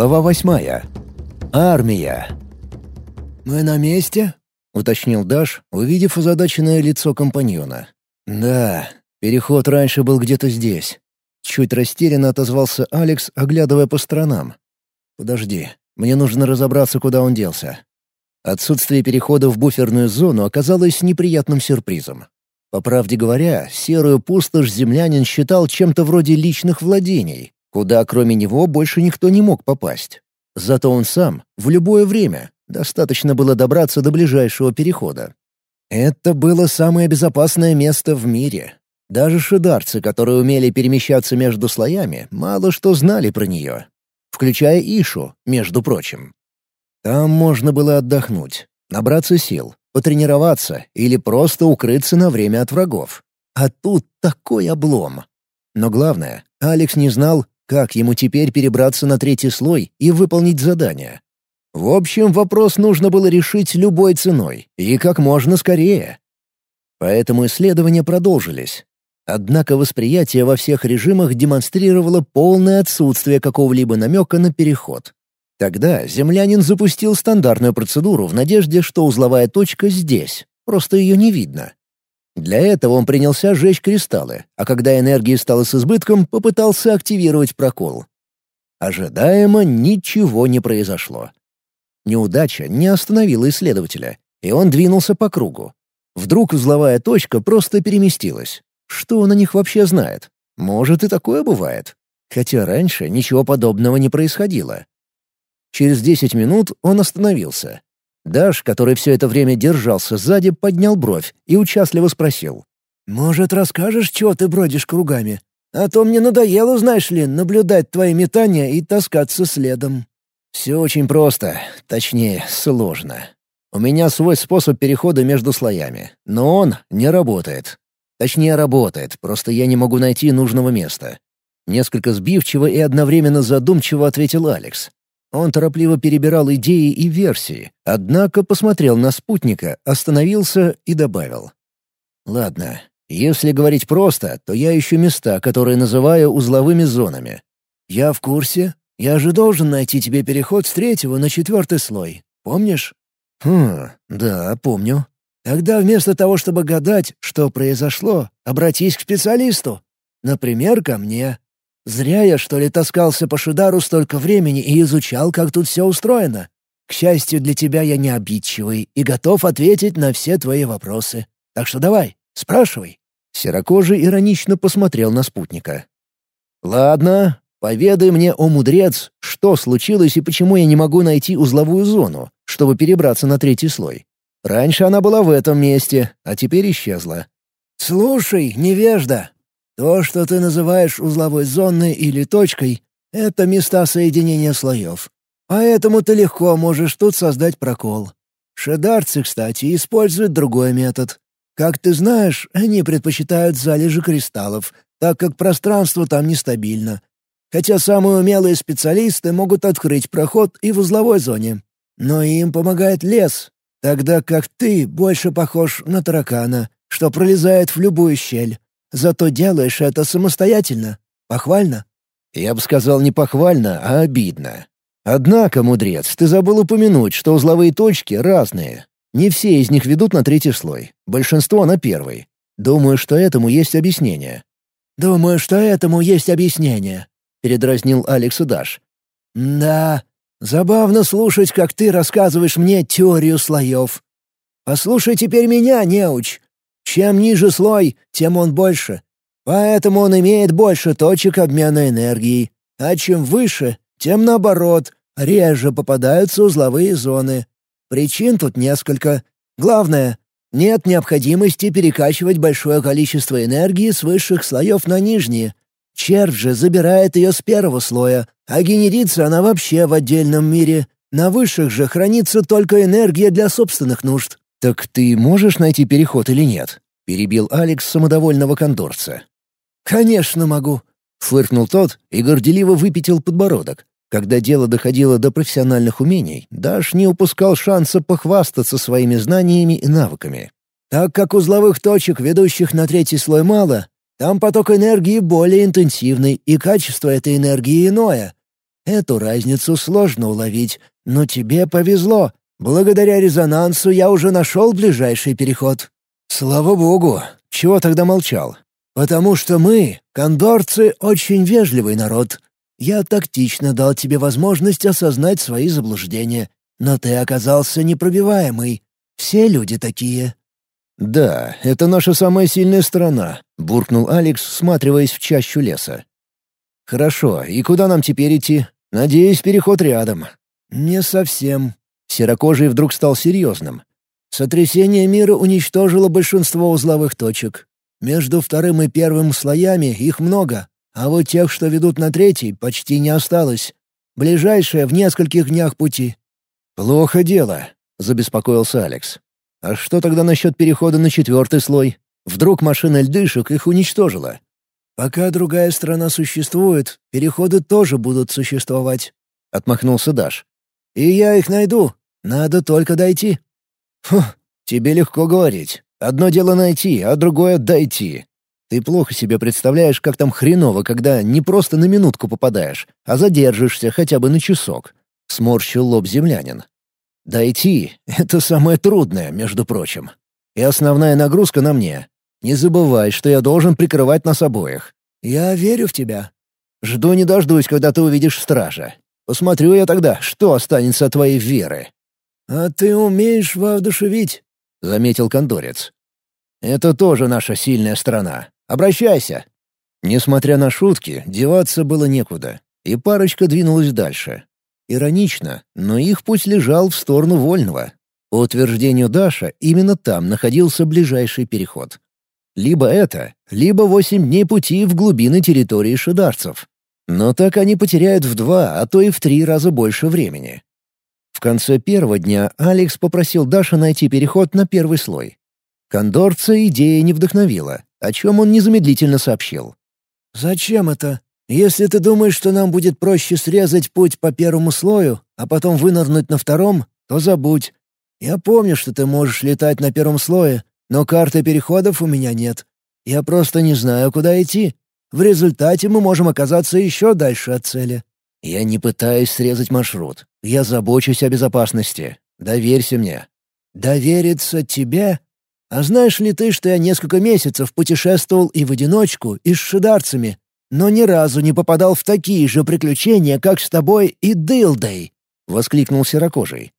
Глава восьмая. Армия. «Мы на месте?» — уточнил Даш, увидев озадаченное лицо компаньона. «Да, переход раньше был где-то здесь». Чуть растерянно отозвался Алекс, оглядывая по сторонам. «Подожди, мне нужно разобраться, куда он делся». Отсутствие перехода в буферную зону оказалось неприятным сюрпризом. По правде говоря, серую пустошь землянин считал чем-то вроде личных владений, куда кроме него больше никто не мог попасть. Зато он сам, в любое время, достаточно было добраться до ближайшего перехода. Это было самое безопасное место в мире. Даже шидарцы, которые умели перемещаться между слоями, мало что знали про нее. Включая Ишу, между прочим. Там можно было отдохнуть, набраться сил, потренироваться или просто укрыться на время от врагов. А тут такой облом. Но главное, Алекс не знал, как ему теперь перебраться на третий слой и выполнить задание? В общем, вопрос нужно было решить любой ценой и как можно скорее. Поэтому исследования продолжились. Однако восприятие во всех режимах демонстрировало полное отсутствие какого-либо намека на переход. Тогда землянин запустил стандартную процедуру в надежде, что узловая точка здесь, просто ее не видно. Для этого он принялся сжечь кристаллы, а когда энергии стало с избытком, попытался активировать прокол. Ожидаемо ничего не произошло. Неудача не остановила исследователя, и он двинулся по кругу. Вдруг узловая точка просто переместилась. Что он о них вообще знает? Может, и такое бывает. Хотя раньше ничего подобного не происходило. Через десять минут он остановился. Даш, который все это время держался сзади, поднял бровь и участливо спросил. «Может, расскажешь, чего ты бродишь кругами? А то мне надоело, знаешь ли, наблюдать твои метания и таскаться следом». «Все очень просто, точнее, сложно. У меня свой способ перехода между слоями, но он не работает. Точнее, работает, просто я не могу найти нужного места». Несколько сбивчиво и одновременно задумчиво ответил Алекс. Он торопливо перебирал идеи и версии, однако посмотрел на спутника, остановился и добавил. «Ладно, если говорить просто, то я ищу места, которые называю узловыми зонами. Я в курсе. Я же должен найти тебе переход с третьего на четвертый слой. Помнишь?» «Хм, да, помню». «Тогда вместо того, чтобы гадать, что произошло, обратись к специалисту. Например, ко мне. Зря я, что ли, таскался по Шидару столько времени и изучал, как тут все устроено. К счастью для тебя, я не обидчивый и готов ответить на все твои вопросы. Так что давай, спрашивай». Серокожий иронично посмотрел на спутника. «Ладно, поведай мне, о мудрец, что случилось и почему я не могу найти узловую зону, чтобы перебраться на третий слой. Раньше она была в этом месте, а теперь исчезла». «Слушай, невежда, то, что ты называешь узловой зоной или точкой, — это места соединения слоев. Поэтому ты легко можешь тут создать прокол. Шедарцы, кстати, используют другой метод. Как ты знаешь, они предпочитают залежи кристаллов, так как пространство там нестабильно. Хотя самые умелые специалисты могут открыть проход и в узловой зоне. Но им помогает лес, тогда как ты больше похож на таракана, что пролезает в любую щель. Зато делаешь это самостоятельно. Похвально?» «Я бы сказал не похвально, а обидно. Однако, мудрец, ты забыл упомянуть, что узловые точки разные. Не все из них ведут на третий слой, большинство — на первый. Думаю, что этому есть объяснение». «Думаю, что этому есть объяснение», — передразнил Алекс и. «Да, забавно слушать, как ты рассказываешь мне теорию слоев. Послушай теперь меня, неуч. Чем ниже слой, тем он больше. Поэтому он имеет больше точек обмена энергией. А чем выше, тем наоборот, реже попадаются узловые зоны. Причин тут несколько. Главное, нет необходимости перекачивать большое количество энергии с высших слоев на нижние. Червь же забирает ее с первого слоя, а генерится она вообще в отдельном мире. На высших же хранится только энергия для собственных нужд. «Так ты можешь найти переход или нет?» — перебил Алекс самодовольного конторца. «Конечно могу», — фыркнул тот и горделиво выпятил подбородок. Когда дело доходило до профессиональных умений, Даш не упускал шанса похвастаться своими знаниями и навыками. «Так как узловых точек, ведущих на третий слой, мало, там поток энергии более интенсивный, и качество этой энергии иное. Эту разницу сложно уловить, но тебе повезло. Благодаря резонансу я уже нашел ближайший переход». «Слава богу! Чего тогда молчал?» «Потому что мы, кондорцы, очень вежливый народ. Я тактично дал тебе возможность осознать свои заблуждения, но ты оказался непробиваемый. Все люди такие». «Да, это наша самая сильная сторона», — буркнул Алекс, всматриваясь в чащу леса. «Хорошо, и куда нам теперь идти? Надеюсь, переход рядом». «Не совсем». Серокожий вдруг стал серьезным. «Сотрясение мира уничтожило большинство узловых точек. Между вторым и первым слоями их много, а вот тех, что ведут на третий, почти не осталось. Ближайшее в нескольких днях пути». «Плохо дело», — забеспокоился Алекс. «А что тогда насчет перехода на четвертый слой? Вдруг машина льдышек их уничтожила?» «Пока другая страна существует, переходы тоже будут существовать», — отмахнулся Даш. «И я их найду. Надо только дойти». «Фу, тебе легко говорить. Одно дело найти, а другое — дойти. Ты плохо себе представляешь, как там хреново, когда не просто на минутку попадаешь, а задержишься хотя бы на часок», — сморщил лоб землянин. «Дойти — это самое трудное, между прочим. И основная нагрузка на мне. Не забывай, что я должен прикрывать нас обоих. Я верю в тебя. Жду не дождусь, когда ты увидишь стража. Посмотрю я тогда, что останется от твоей веры. А ты умеешь воодушевить, — заметил кондорец. Это тоже наша сильная сторона. Обращайся. Несмотря на шутки, деваться было некуда, и парочка двинулась дальше. Иронично, но их путь лежал в сторону Вольного. По утверждению Даша, именно там находился ближайший переход. Либо это, либо восемь дней пути в глубины территории шидарцев. Но так они потеряют в два, а то и в три раза больше времени. В конце первого дня Алекс попросил Даша найти переход на первый слой. Кондорца идея не вдохновила, о чем он незамедлительно сообщил. «Зачем это? Если ты думаешь, что нам будет проще срезать путь по первому слою, а потом вынырнуть на втором, то забудь. Я помню, что ты можешь летать на первом слое, но карты переходов у меня нет. Я просто не знаю, куда идти. В результате мы можем оказаться еще дальше от цели». «Я не пытаюсь срезать маршрут. Я забочусь о безопасности. Доверься мне». «Довериться тебе? А знаешь ли ты, что я несколько месяцев путешествовал и в одиночку, и с шидарцами, но ни разу не попадал в такие же приключения, как с тобой и Дылдой?» — воскликнул Серокожий.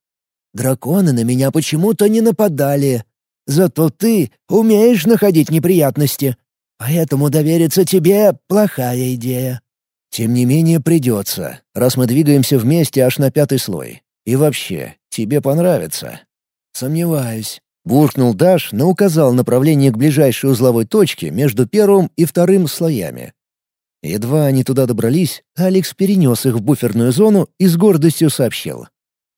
«Драконы на меня почему-то не нападали, Зато ты умеешь находить неприятности. Поэтому довериться тебе — плохая идея». «Тем не менее придется, раз мы двигаемся вместе аж на пятый слой. И вообще, тебе понравится». «Сомневаюсь», — буркнул Даш, но указал направление к ближайшей узловой точке между первым и вторым слоями. Едва они туда добрались, Алекс перенес их в буферную зону и с гордостью сообщил.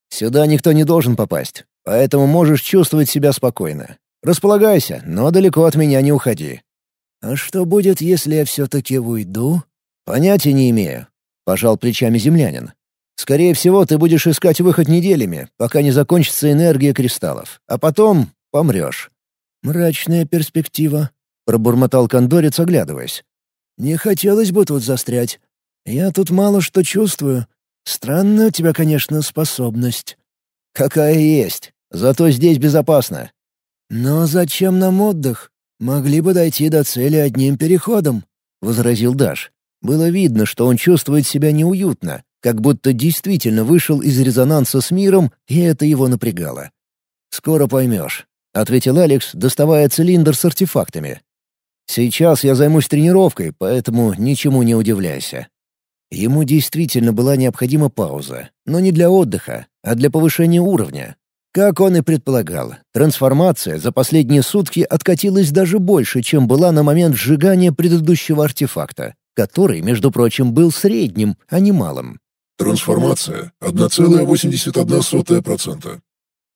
«Сюда никто не должен попасть. Поэтому можешь чувствовать себя спокойно. Располагайся, но далеко от меня не уходи». «А что будет, если я все-таки уйду?» «Понятия не имею», — пожал плечами землянин. «Скорее всего, ты будешь искать выход неделями, пока не закончится энергия кристаллов, а потом помрешь». «Мрачная перспектива», — пробормотал кондорец, оглядываясь. «Не хотелось бы тут застрять. Я тут мало что чувствую. Странная у тебя, конечно, способность». «Какая есть. Зато здесь безопасно». «Но зачем нам отдых? Могли бы дойти до цели одним переходом», — возразил Даш. Было видно, что он чувствует себя неуютно, как будто действительно вышел из резонанса с миром, и это его напрягало. «Скоро поймешь», — ответил Алекс, доставая цилиндр с артефактами. «Сейчас я займусь тренировкой, поэтому ничему не удивляйся». Ему действительно была необходима пауза, но не для отдыха, а для повышения уровня. Как он и предполагал, трансформация за последние сутки откатилась даже больше, чем была на момент сжигания предыдущего артефакта, который, между прочим, был средним, а не малым. Трансформация 1,81%.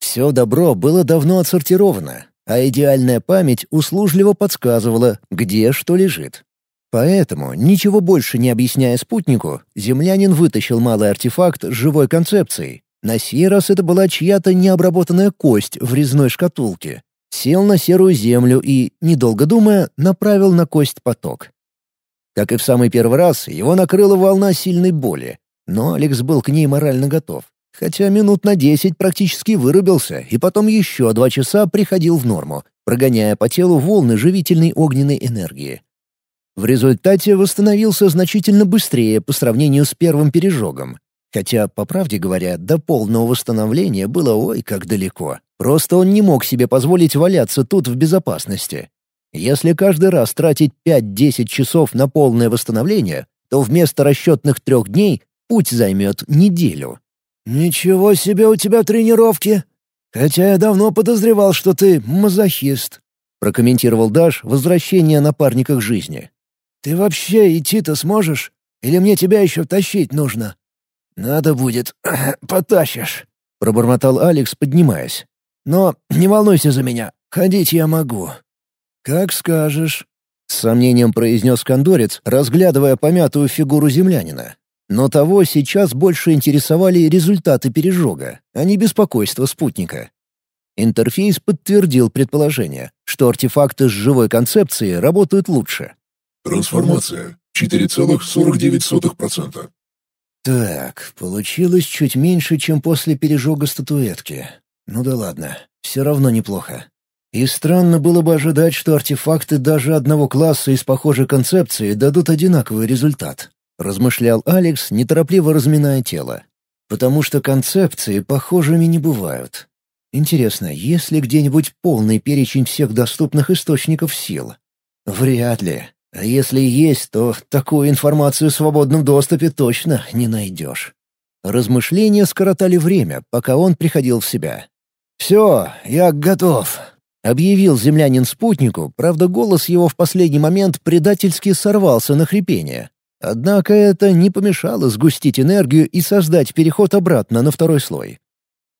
Все добро было давно отсортировано, а идеальная память услужливо подсказывала, где что лежит. Поэтому, ничего больше не объясняя спутнику, землянин вытащил малый артефакт с живой концепцией. На сей раз это была чья-то необработанная кость в резной шкатулке. Сел на серую землю и, недолго думая, направил на кость поток. Как и в самый первый раз, его накрыла волна сильной боли. Но Алекс был к ней морально готов. Хотя минут на десять практически вырубился, и потом еще два часа приходил в норму, прогоняя по телу волны живительной огненной энергии. В результате восстановился значительно быстрее по сравнению с первым пережогом. Хотя, по правде говоря, до полного восстановления было ой как далеко. Просто он не мог себе позволить валяться тут в безопасности. Если каждый раз тратить 5-10 часов на полное восстановление, то вместо расчетных трех дней путь займет неделю. «Ничего себе у тебя тренировки! Хотя я давно подозревал, что ты мазохист», — прокомментировал Даш возвращение напарника к жизни. «Ты вообще идти-то сможешь? Или мне тебя еще тащить нужно?» «Надо будет, потащишь», — пробормотал Алекс, поднимаясь. «Но не волнуйся за меня, ходить я могу». «Как скажешь», — с сомнением произнес кондорец, разглядывая помятую фигуру землянина. Но того сейчас больше интересовали результаты пережога, а не беспокойство спутника. Интерфейс подтвердил предположение, что артефакты с живой концепцией работают лучше. Трансформация 4,49%. Так, получилось чуть меньше, чем после пережога статуэтки. Ну да ладно, все равно неплохо. И странно было бы ожидать, что артефакты даже одного класса из похожей концепции дадут одинаковый результат. Размышлял Алекс, неторопливо разминая тело. Потому что концепции похожими не бывают. Интересно, есть ли где-нибудь полный перечень всех доступных источников сил? Вряд ли. А если есть, то такую информацию в свободном доступе точно не найдешь. Размышления скоротали время, пока он приходил в себя. «Все, я готов», — объявил землянин спутнику, правда, голос его в последний момент предательски сорвался на хрипение. Однако это не помешало сгустить энергию и создать переход обратно на второй слой.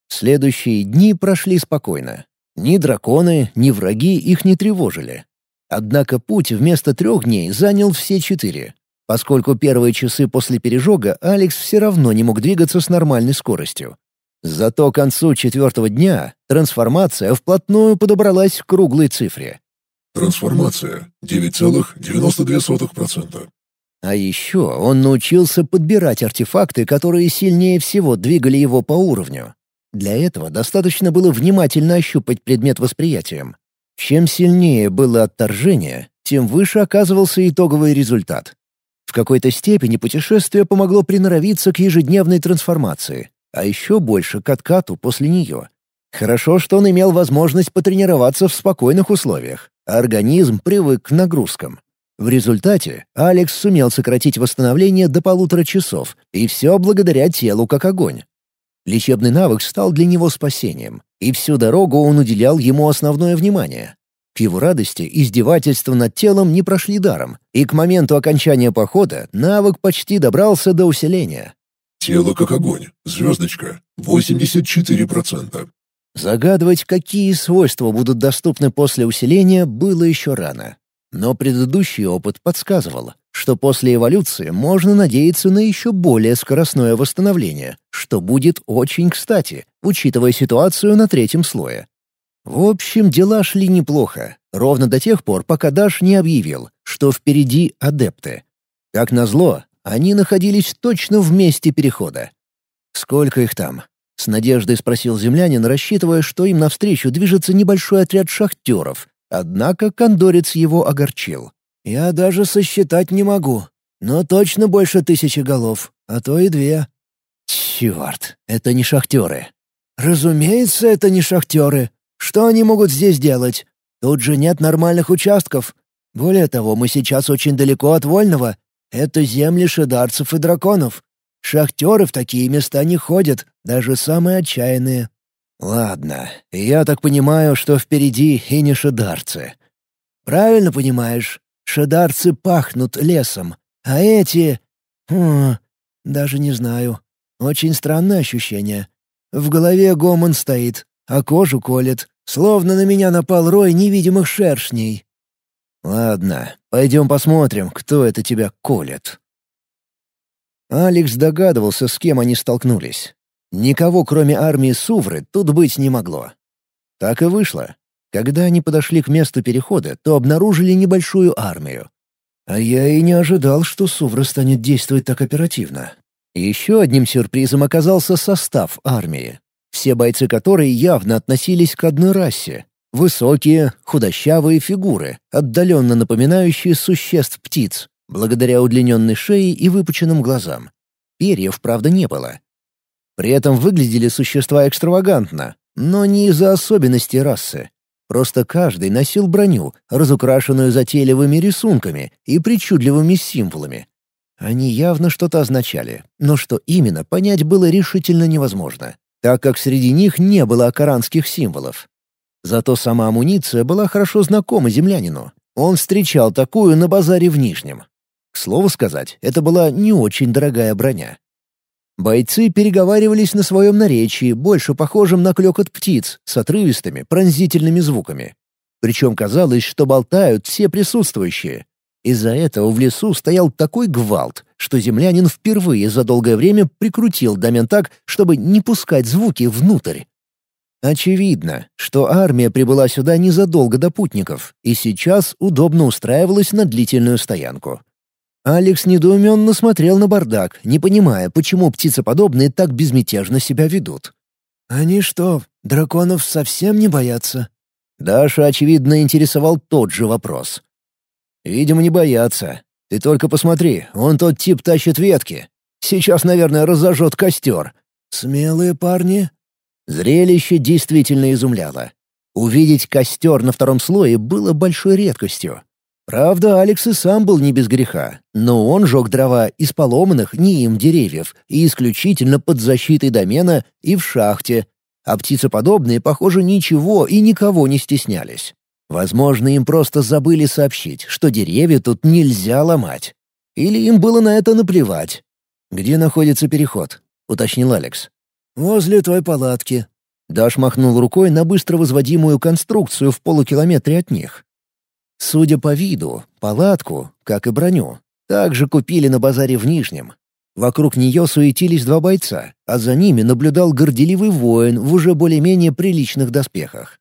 Следующие дни прошли спокойно. Ни драконы, ни враги их не тревожили. Однако путь вместо трех дней занял все четыре. Поскольку первые часы после пережога Алекс все равно не мог двигаться с нормальной скоростью. Зато к концу четвертого дня трансформация вплотную подобралась к круглой цифре. Трансформация 9,92%. А еще он научился подбирать артефакты, которые сильнее всего двигали его по уровню. Для этого достаточно было внимательно ощупать предмет восприятием. Чем сильнее было отторжение, тем выше оказывался итоговый результат. В какой-то степени путешествие помогло приноровиться к ежедневной трансформации, а еще больше к откату после нее. Хорошо, что он имел возможность потренироваться в спокойных условиях, организм привык к нагрузкам. В результате Алекс сумел сократить восстановление до полутора часов, и все благодаря телу как огонь. Лечебный навык стал для него спасением, и всю дорогу он уделял ему основное внимание. К его радости издевательства над телом не прошли даром, и к моменту окончания похода навык почти добрался до усиления. Тело как огонь. Звездочка. 84%. Загадывать, какие свойства будут доступны после усиления, было еще рано. Но предыдущий опыт подсказывал, что после эволюции можно надеяться на еще более скоростное восстановление, что будет очень кстати, учитывая ситуацию на третьем слое. В общем, дела шли неплохо, ровно до тех пор, пока Даш не объявил, что впереди адепты. Как назло, они находились точно в месте перехода. «Сколько их там?» — с надеждой спросил землянин, рассчитывая, что им навстречу движется небольшой отряд шахтеров, Однако кондорец его огорчил. «Я даже сосчитать не могу, но точно больше тысячи голов, а то и две». «Черт, это не шахтеры». «Разумеется, это не шахтеры. Что они могут здесь делать? Тут же нет нормальных участков. Более того, мы сейчас очень далеко от Вольного. Это земли шидарцев и драконов. Шахтеры в такие места не ходят, даже самые отчаянные. «Ладно, я так понимаю, что впереди и не шедарцы». «Правильно понимаешь. Шедарцы пахнут лесом, а эти... Хм, даже не знаю. Очень странное ощущение. В голове гомон стоит, а кожу колет, словно на меня напал рой невидимых шершней». «Ладно, пойдем посмотрим, кто это тебя колет». Алекс догадывался, с кем они столкнулись. Никого, кроме армии Сувры, тут быть не могло. Так и вышло. Когда они подошли к месту перехода, то обнаружили небольшую армию. А я и не ожидал, что Сувра станет действовать так оперативно. Еще одним сюрпризом оказался состав армии, все бойцы которой явно относились к одной расе. Высокие, худощавые фигуры, отдаленно напоминающие существ птиц, благодаря удлиненной шее и выпученным глазам. Перьев, правда, не было. При этом выглядели существа экстравагантно, но не из-за особенностей расы. Просто каждый носил броню, разукрашенную затейливыми рисунками и причудливыми символами. Они явно что-то означали, но что именно, понять было решительно невозможно, так как среди них не было акаранских символов. Зато сама амуниция была хорошо знакома землянину. Он встречал такую на базаре в Нижнем. К слову сказать, это была не очень дорогая броня. Бойцы переговаривались на своем наречии, больше похожем на клёкот птиц, с отрывистыми, пронзительными звуками. Причем казалось, что болтают все присутствующие. Из-за этого в лесу стоял такой гвалт, что землянин впервые за долгое время прикрутил домен так, чтобы не пускать звуки внутрь. Очевидно, что армия прибыла сюда незадолго до путников и сейчас удобно устраивалась на длительную стоянку. Алекс недоуменно смотрел на бардак, не понимая, почему птицеподобные так безмятежно себя ведут. «Они что, драконов совсем не боятся?» Даша, очевидно, интересовал тот же вопрос. «Видимо, не боятся. Ты только посмотри, он тот тип тащит ветки. Сейчас, наверное, разожжет костер». «Смелые парни?» Зрелище действительно изумляло. Увидеть костер на втором слое было большой редкостью. Правда, Алекс и сам был не без греха, но он жег дрова из поломанных не им деревьев и исключительно под защитой домена и в шахте, а птицеподобные, похоже, ничего и никого не стеснялись. Возможно, им просто забыли сообщить, что деревья тут нельзя ломать. Или им было на это наплевать. «Где находится переход?» — уточнил Алекс. «Возле той палатки». Даш махнул рукой на быстро возводимую конструкцию в полукилометре от них. Судя по виду, палатку, как и броню, также купили на базаре в Нижнем. Вокруг нее суетились два бойца, а за ними наблюдал горделивый воин в уже более-менее приличных доспехах.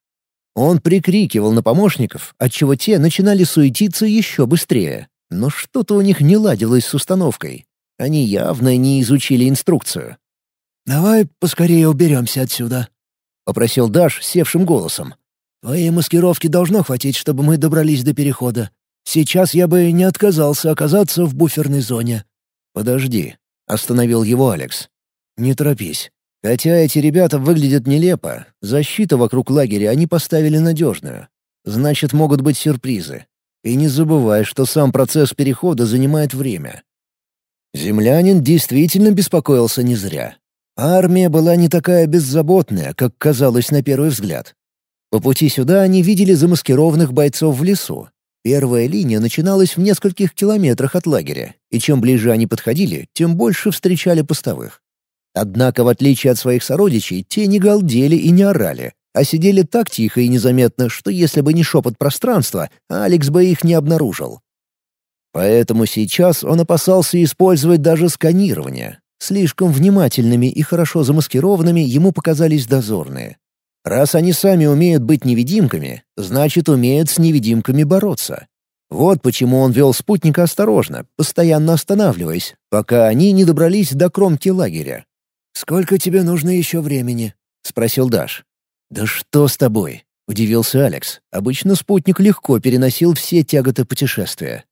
Он прикрикивал на помощников, отчего те начинали суетиться еще быстрее. Но что-то у них не ладилось с установкой. Они явно не изучили инструкцию. «Давай поскорее уберемся отсюда», — попросил Даш севшим голосом. «Твоей маскировки должно хватить, чтобы мы добрались до перехода. Сейчас я бы не отказался оказаться в буферной зоне». «Подожди», — остановил его Алекс. «Не торопись. Хотя эти ребята выглядят нелепо, защиту вокруг лагеря они поставили надежную. Значит, могут быть сюрпризы. И не забывай, что сам процесс перехода занимает время. Землянин действительно беспокоился не зря. Армия была не такая беззаботная, как казалось на первый взгляд. По пути сюда они видели замаскированных бойцов в лесу. Первая линия начиналась в нескольких километрах от лагеря, и чем ближе они подходили, тем больше встречали постовых. Однако, в отличие от своих сородичей, те не галдели и не орали, а сидели так тихо и незаметно, что если бы не шепот пространства, Алекс бы их не обнаружил. Поэтому сейчас он опасался использовать даже сканирование, Слишком внимательными и хорошо замаскированными ему показались дозорные. Раз они сами умеют быть невидимками, значит, умеют с невидимками бороться. Вот почему он вел спутника осторожно, постоянно останавливаясь, пока они не добрались до кромки лагеря. «Сколько тебе нужно еще времени?» — спросил Даш. «Да что с тобой?» — удивился Алекс. Обычно спутник легко переносил все тяготы путешествия.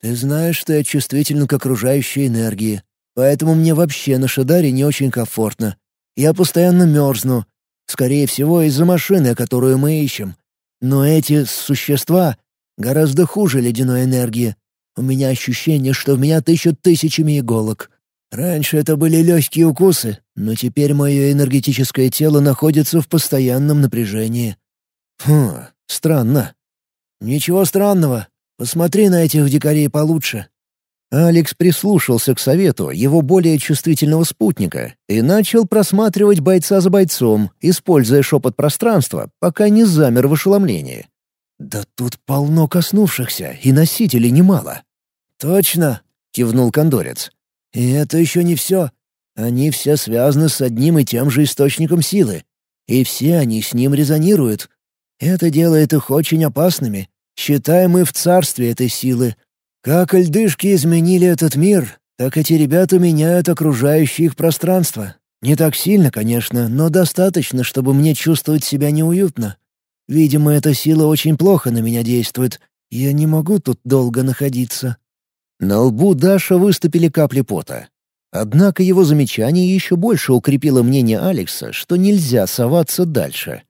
«Ты знаешь, что я чувствителен к окружающей энергии. Поэтому мне вообще на Шадаре не очень комфортно. Я постоянно мерзну. Скорее всего, из-за машины, которую мы ищем. Но эти существа гораздо хуже ледяной энергии. У меня ощущение, что в меня тыщут тысячами иголок. Раньше это были легкие укусы, но теперь мое энергетическое тело находится в постоянном напряжении. Хм, странно. Ничего странного. Посмотри на этих дикарей получше. Алекс прислушался к совету его более чувствительного спутника и начал просматривать бойца за бойцом, используя шепот пространства, пока не замер в ошеломлении. «Да тут полно коснувшихся, и носителей немало». «Точно!» — кивнул кондорец. «И это еще не все. Они все связаны с одним и тем же источником силы. И все они с ним резонируют. Это делает их очень опасными. Считай, мы в царстве этой силы, как льдышки изменили этот мир, так эти ребята меняют окружающее их пространство. Не так сильно, конечно, но достаточно, чтобы мне чувствовать себя неуютно. Видимо, эта сила очень плохо на меня действует. Я не могу тут долго находиться». На лбу Даша выступили капли пота. Однако его замечание еще больше укрепило мнение Алекса, что нельзя соваться дальше.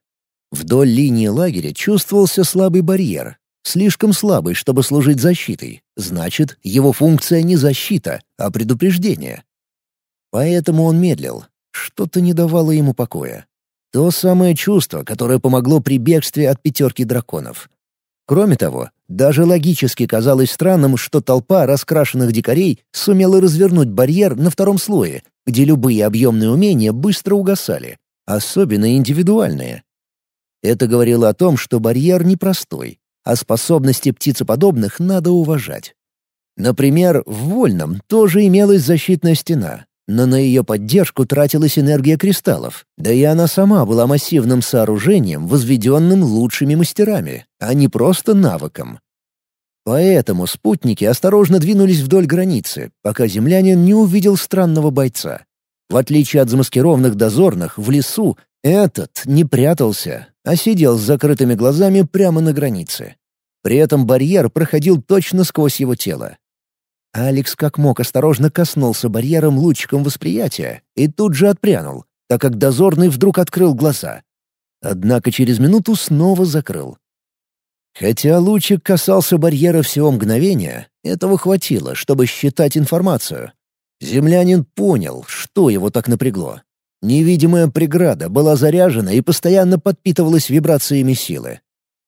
Вдоль линии лагеря чувствовался слабый барьер. Слишком слабый, чтобы служить защитой. Значит, его функция не защита, а предупреждение. Поэтому он медлил. Что-то не давало ему покоя. То самое чувство, которое помогло при бегстве от пятерки драконов. Кроме того, даже логически казалось странным, что толпа раскрашенных дикарей сумела развернуть барьер на втором слое, где любые объемные умения быстро угасали, особенно индивидуальные. Это говорило о том, что барьер непростой, а способности птицеподобных надо уважать. Например, в Вольном тоже имелась защитная стена, но на ее поддержку тратилась энергия кристаллов, да и она сама была массивным сооружением, возведенным лучшими мастерами, а не просто навыком. Поэтому спутники осторожно двинулись вдоль границы, пока землянин не увидел странного бойца. В отличие от замаскированных дозорных, в лесу этот не прятался, а сидел с закрытыми глазами прямо на границе. При этом барьер проходил точно сквозь его тело. Алекс как мог осторожно коснулся барьером лучиком восприятия и тут же отпрянул, так как дозорный вдруг открыл глаза. Однако через минуту снова закрыл. Хотя лучик касался барьера всего мгновения, этого хватило, чтобы считать информацию. Землянин понял, что его так напрягло. Невидимая преграда была заряжена и постоянно подпитывалась вибрациями силы.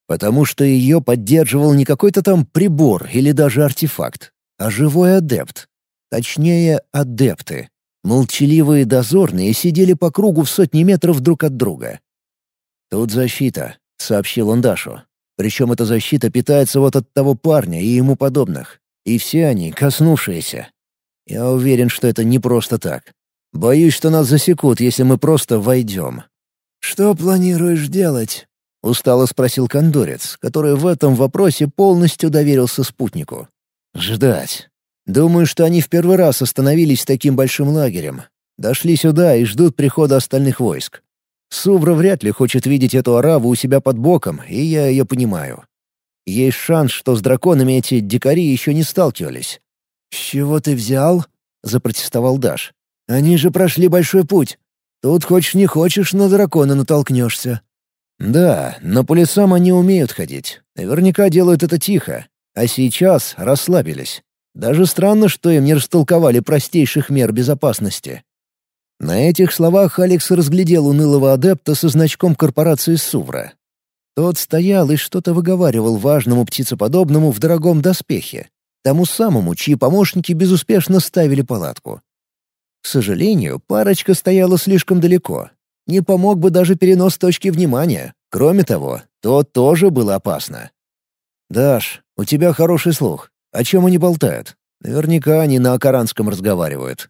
Потому что ее поддерживал не какой-то там прибор или даже артефакт, а живой адепт. Точнее, адепты. Молчаливые дозорные сидели по кругу в сотни метров друг от друга. «Тут защита», — сообщил он Дашу. «Причем эта защита питается вот от того парня и ему подобных. И все они коснувшиеся. Я уверен, что это не просто так. Боюсь, что нас засекут, если мы просто войдем». «Что планируешь делать?» — устало спросил кондорец, который в этом вопросе полностью доверился спутнику. Ждать. Думаю, что они в первый раз остановились таким большим лагерем. Дошли сюда и ждут прихода остальных войск. Сувра вряд ли хочет видеть эту араву у себя под боком, и я ее понимаю. Есть шанс, что с драконами эти дикари еще не сталкивались. «С чего ты взял?» — запротестовал Даш. «Они же прошли большой путь. Тут хочешь не хочешь, на дракона натолкнешься». «Да, но по лесам они умеют ходить. Наверняка делают это тихо. А сейчас расслабились. Даже странно, что им не растолковали простейших мер безопасности. На этих словах Алекс разглядел унылого адепта со значком корпорации «Сувра». Тот стоял и что-то выговаривал важному птицеподобному в дорогом доспехе, тому самому, чьи помощники безуспешно ставили палатку. К сожалению, парочка стояла слишком далеко. Не помог бы даже перенос точки внимания. Кроме того, то тоже было опасно. «Даш, у тебя хороший слух. О чем они болтают? Наверняка они на акаранском разговаривают».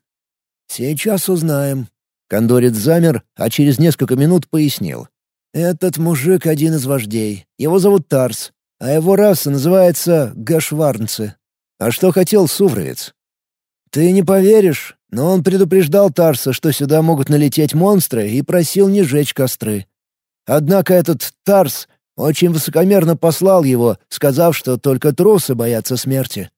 «Сейчас узнаем». Кондорец замер, а через несколько минут пояснил. «Этот мужик один из вождей. Его зовут Тарс, а его раса называется Гашварнцы. А что хотел Сувровец?» «Ты не поверишь, но он предупреждал Тарса, что сюда могут налететь монстры, и просил не жечь костры. Однако этот Тарс очень высокомерно послал его, сказав, что только трусы боятся смерти.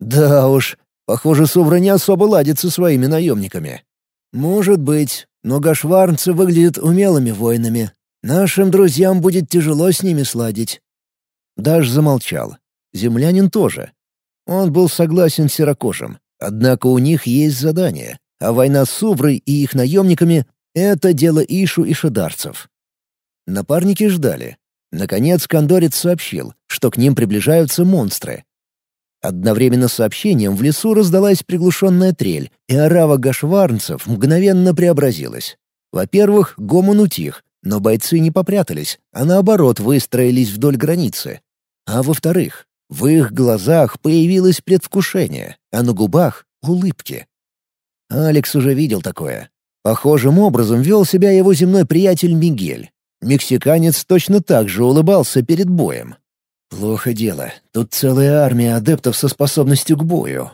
Да уж, похоже, Сувра не особо ладит со своими наемниками. Может быть, но гашварнцы выглядят умелыми воинами. Нашим друзьям будет тяжело с ними сладить. Даш замолчал. Землянин тоже. Он был согласен с Сирокожем. Однако у них есть задание, а война с Суврой и их наемниками — это дело Ишу и шедарцев. Напарники ждали. Наконец Кондорец сообщил, что к ним приближаются монстры. Одновременно с сообщением в лесу раздалась приглушенная трель, и орава гашварнцев мгновенно преобразилась. Во-первых, гомон утих, но бойцы не попрятались, а наоборот выстроились вдоль границы. А во-вторых, в их глазах появилось предвкушение, а на губах — улыбки. Алекс уже видел такое. Похожим образом вел себя его земной приятель Мигель. Мексиканец точно так же улыбался перед боем. Плохо дело. Тут целая армия адептов со способностью к бою.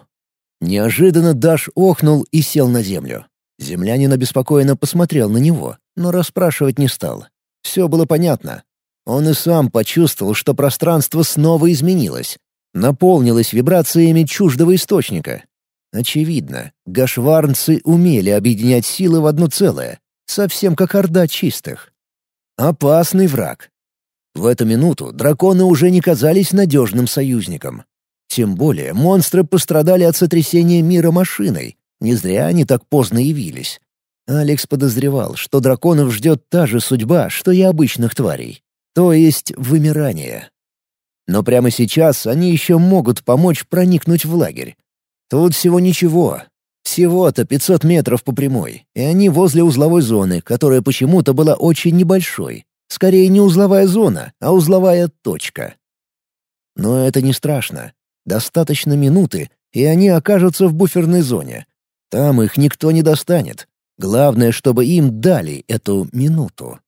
Неожиданно Даш охнул и сел на землю. Землянин обеспокоенно посмотрел на него, но расспрашивать не стал. Все было понятно. Он и сам почувствовал, что пространство снова изменилось. Наполнилось вибрациями чуждого источника. Очевидно, гашварнцы умели объединять силы в одно целое, совсем как орда чистых. Опасный враг. В эту минуту драконы уже не казались надежным союзником. Тем более монстры пострадали от сотрясения мира машиной. Не зря они так поздно явились. Алекс подозревал, что драконов ждет та же судьба, что и обычных тварей. То есть вымирание. Но прямо сейчас они еще могут помочь проникнуть в лагерь. Тут всего ничего. Всего-то 500 метров по прямой, и они возле узловой зоны, которая почему-то была очень небольшой. Скорее не узловая зона, а узловая точка. Но это не страшно. Достаточно минуты, и они окажутся в буферной зоне. Там их никто не достанет. Главное, чтобы им дали эту минуту.